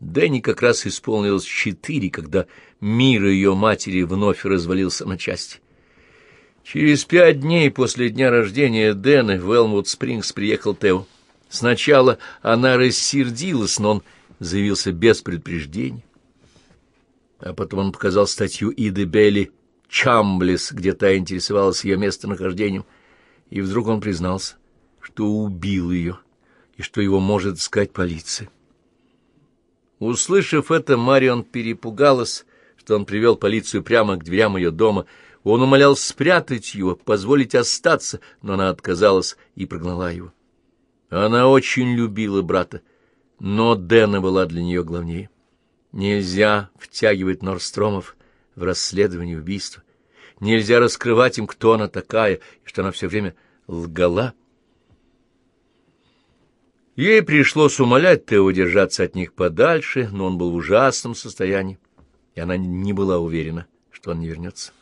Дэнни как раз исполнилось четыре, когда мир ее матери вновь развалился на части. Через пять дней после дня рождения Дэна в Элмвуд-Спрингс приехал Тео. Сначала она рассердилась, но он заявился без предупреждения. А потом он показал статью Иды Белли Чамблес, где та интересовалась ее местонахождением, и вдруг он признался, что убил ее и что его может искать полиция. Услышав это, Марион перепугалась, что он привел полицию прямо к дверям ее дома. Он умолял спрятать его, позволить остаться, но она отказалась и прогнала его. Она очень любила брата, но Дэна была для нее главнее. Нельзя втягивать Норстромов в расследование убийства. Нельзя раскрывать им, кто она такая, и что она все время лгала. Ей пришлось умолять Тео держаться от них подальше, но он был в ужасном состоянии, и она не была уверена, что он не вернется.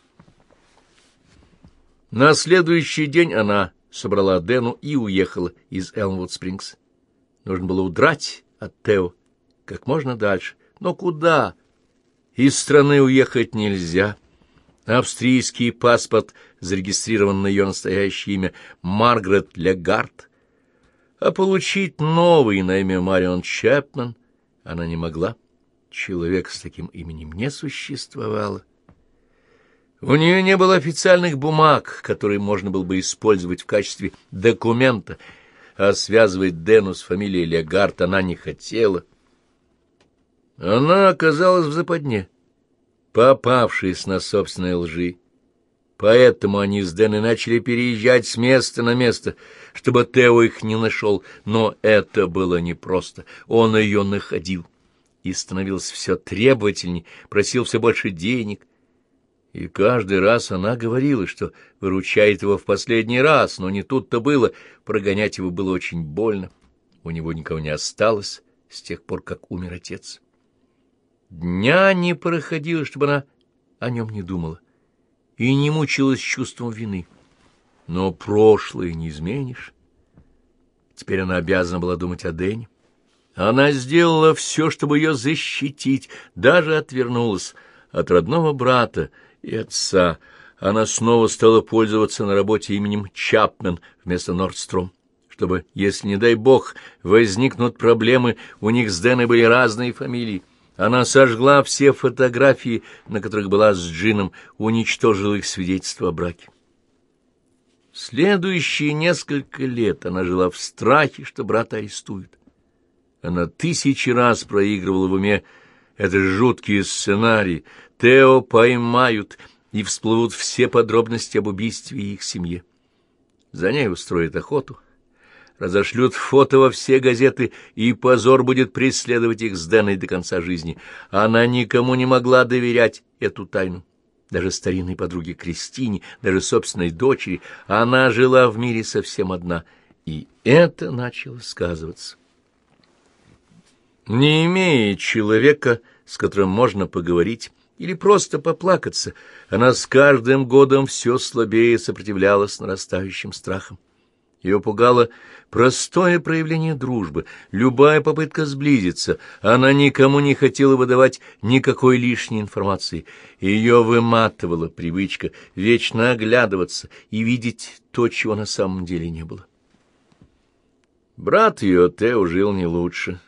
На следующий день она собрала Дэну и уехала из Элмвуд-Спрингс. Нужно было удрать от Тео как можно дальше. Но куда? Из страны уехать нельзя. Австрийский паспорт зарегистрирован на ее настоящее имя Маргарет Легард. А получить новый на имя Марион Чепман она не могла. Человек с таким именем не существовало. У нее не было официальных бумаг, которые можно было бы использовать в качестве документа, а связывать Дэну с фамилией Легард она не хотела. Она оказалась в западне, попавшись на собственной лжи. Поэтому они с Дэной начали переезжать с места на место, чтобы Тео их не нашел. Но это было непросто. Он ее находил и становился все требовательней, просил все больше денег. И каждый раз она говорила, что выручает его в последний раз, но не тут-то было. Прогонять его было очень больно. У него никого не осталось с тех пор, как умер отец. Дня не проходило, чтобы она о нем не думала и не мучилась чувством вины. Но прошлое не изменишь. Теперь она обязана была думать о Дэне. Она сделала все, чтобы ее защитить, даже отвернулась от родного брата и отца. Она снова стала пользоваться на работе именем Чапмен вместо Нордстром, чтобы, если, не дай бог, возникнут проблемы, у них с Дэной были разные фамилии. Она сожгла все фотографии, на которых была с Джином, уничтожила их свидетельство о браке. Следующие несколько лет она жила в страхе, что брата арестуют. Она тысячи раз проигрывала в уме этот жуткий сценарий. Тео поймают, и всплывут все подробности об убийстве их семье. За ней устроят охоту разошлют фото во все газеты, и позор будет преследовать их с Дэной до конца жизни. Она никому не могла доверять эту тайну. Даже старинной подруге Кристине, даже собственной дочери. Она жила в мире совсем одна, и это начало сказываться. Не имея человека, с которым можно поговорить, или просто поплакаться, она с каждым годом все слабее сопротивлялась нарастающим страхам. Ее пугало простое проявление дружбы, любая попытка сблизиться. Она никому не хотела выдавать никакой лишней информации. Ее выматывала привычка вечно оглядываться и видеть то, чего на самом деле не было. Брат ее, Тео, жил не лучше.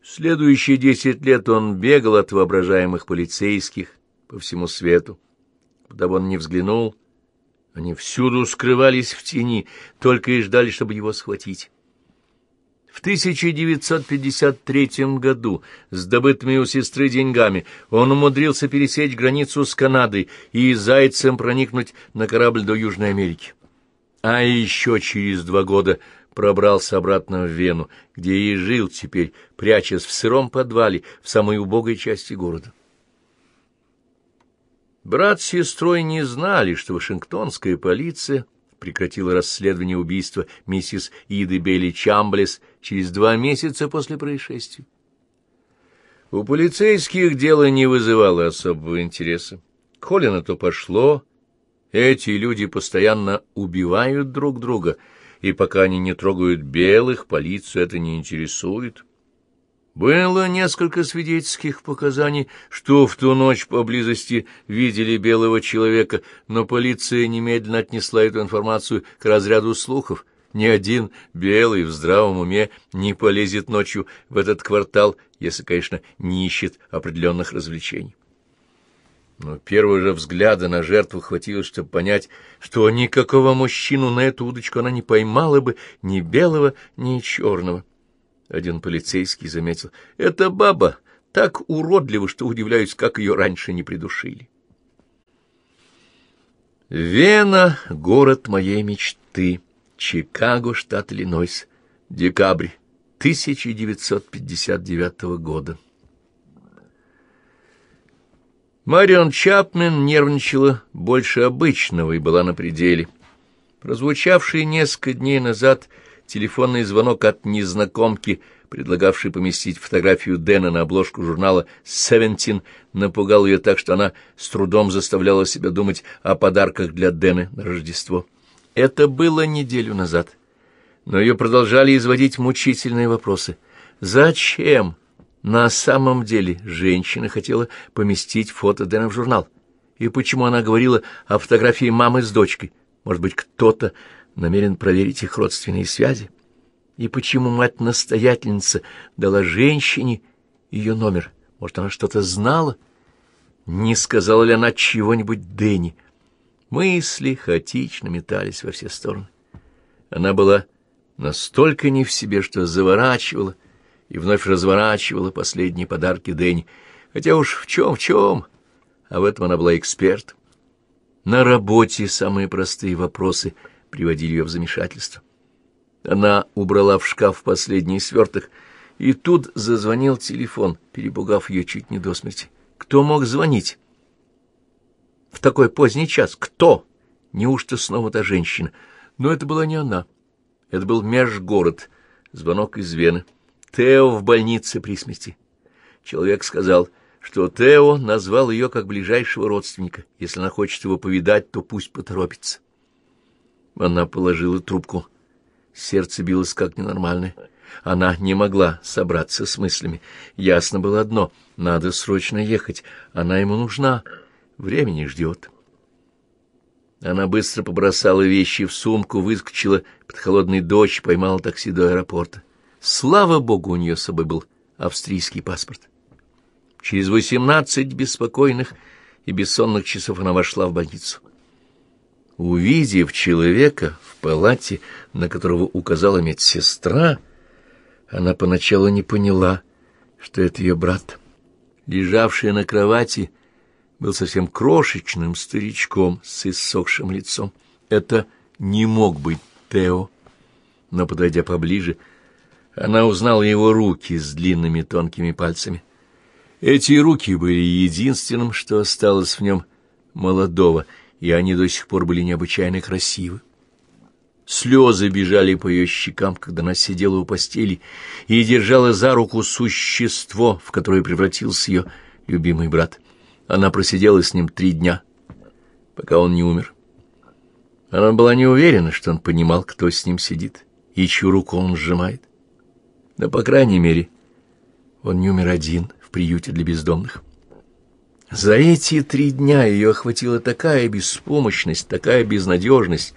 Следующие десять лет он бегал от воображаемых полицейских по всему свету. Куда бы он ни взглянул — они всюду скрывались в тени, только и ждали, чтобы его схватить. В 1953 году с добытыми у сестры деньгами он умудрился пересечь границу с Канадой и зайцем проникнуть на корабль до Южной Америки. А еще через два года пробрался обратно в Вену, где и жил теперь, прячась в сыром подвале в самой убогой части города. Брат с сестрой не знали, что Вашингтонская полиция прекратила расследование убийства миссис Иды Белли Чамблес через два месяца после происшествия. У полицейских дело не вызывало особого интереса. Коли на то пошло, эти люди постоянно убивают друг друга, и пока они не трогают белых, полицию это не интересует. Было несколько свидетельских показаний, что в ту ночь поблизости видели белого человека, но полиция немедленно отнесла эту информацию к разряду слухов. Ни один белый в здравом уме не полезет ночью в этот квартал, если, конечно, не ищет определенных развлечений. Но первого же взгляда на жертву хватило, чтобы понять, что никакого мужчину на эту удочку она не поймала бы ни белого, ни черного. Один полицейский заметил. «Это баба так уродлива, что удивляюсь, как ее раньше не придушили». Вена — город моей мечты. Чикаго, штат Иллинойс. Декабрь 1959 года. Марион Чапмен нервничала больше обычного и была на пределе. Прозвучавший несколько дней назад телефонный звонок от незнакомки, предлагавшей поместить фотографию Дэна на обложку журнала «Севентин», напугал ее так, что она с трудом заставляла себя думать о подарках для Дэна на Рождество. Это было неделю назад, но ее продолжали изводить мучительные вопросы. Зачем на самом деле женщина хотела поместить фото Дэна в журнал? И почему она говорила о фотографии мамы с дочкой? Может быть, кто-то намерен проверить их родственные связи? И почему мать-настоятельница дала женщине ее номер? Может, она что-то знала? Не сказала ли она чего-нибудь Дэнни? Мысли хаотично метались во все стороны. Она была настолько не в себе, что заворачивала и вновь разворачивала последние подарки Дэнни, хотя уж в чем, в чем, а в этом она была эксперт. На работе самые простые вопросы — приводили ее в замешательство. Она убрала в шкаф последний сверток, и тут зазвонил телефон, перепугав ее чуть не до смерти. Кто мог звонить? В такой поздний час. Кто? Неужто снова та женщина? Но это была не она. Это был межгород. Звонок из Вены. Тео в больнице при смерти. Человек сказал, что Тео назвал ее как ближайшего родственника. Если она хочет его повидать, то пусть поторопится. Она положила трубку. Сердце билось как ненормальное. Она не могла собраться с мыслями. Ясно было одно — надо срочно ехать. Она ему нужна. Времени ждет. Она быстро побросала вещи в сумку, выскочила под холодный дождь, поймала такси до аэропорта. Слава богу, у нее с собой был австрийский паспорт. Через восемнадцать беспокойных и бессонных часов она вошла в больницу. Увидев человека в палате, на которого указала медсестра, она поначалу не поняла, что это ее брат. Лежавший на кровати был совсем крошечным старичком с иссохшим лицом. Это не мог быть Тео, но, подойдя поближе, она узнала его руки с длинными тонкими пальцами. Эти руки были единственным, что осталось в нем молодого — и они до сих пор были необычайно красивы. Слезы бежали по ее щекам, когда она сидела у постели и держала за руку существо, в которое превратился ее любимый брат. Она просидела с ним три дня, пока он не умер. Она была не уверена, что он понимал, кто с ним сидит и чью руку он сжимает. Но, по крайней мере, он не умер один в приюте для бездомных. За эти три дня ее охватила такая беспомощность, такая безнадежность.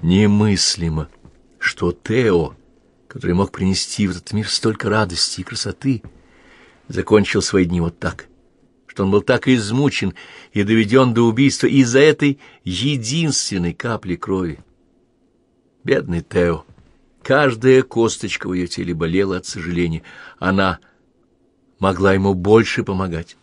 Немыслимо, что Тео, который мог принести в этот мир столько радости и красоты, закончил свои дни вот так, что он был так измучен и доведен до убийства из-за этой единственной капли крови. Бедный Тео. Каждая косточка в ее теле болела от сожаления. Она могла ему больше помогать.